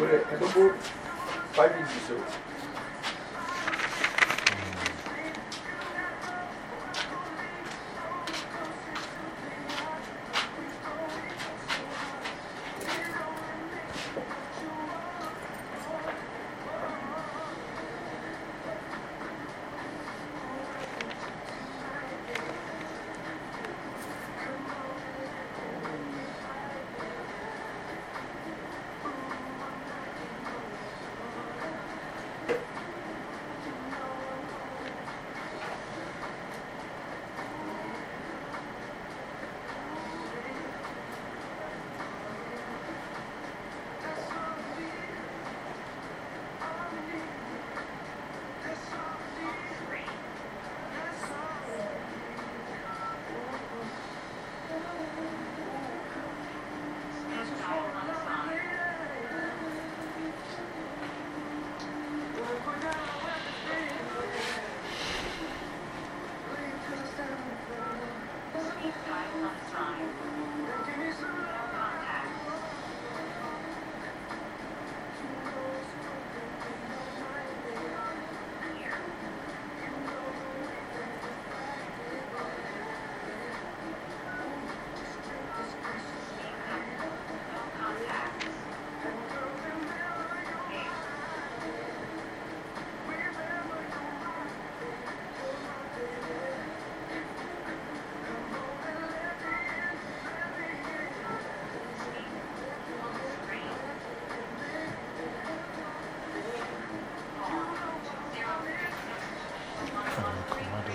Where, I don't go five minutes or so.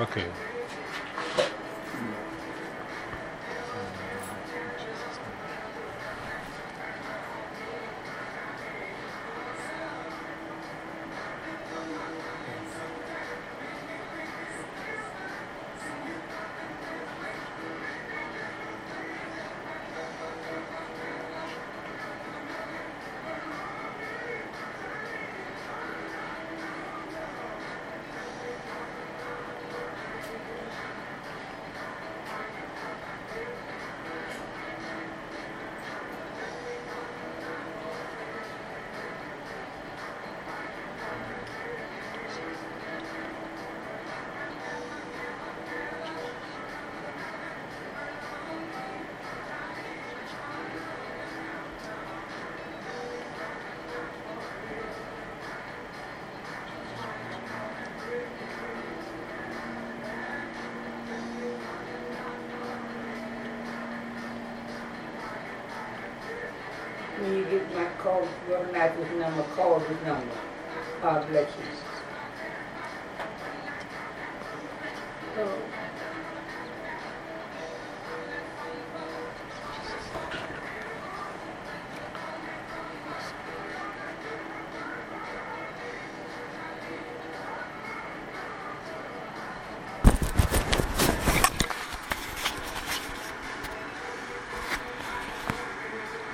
Ok. When you get my call, your Matthew's number, call this number. God bless you. Oh.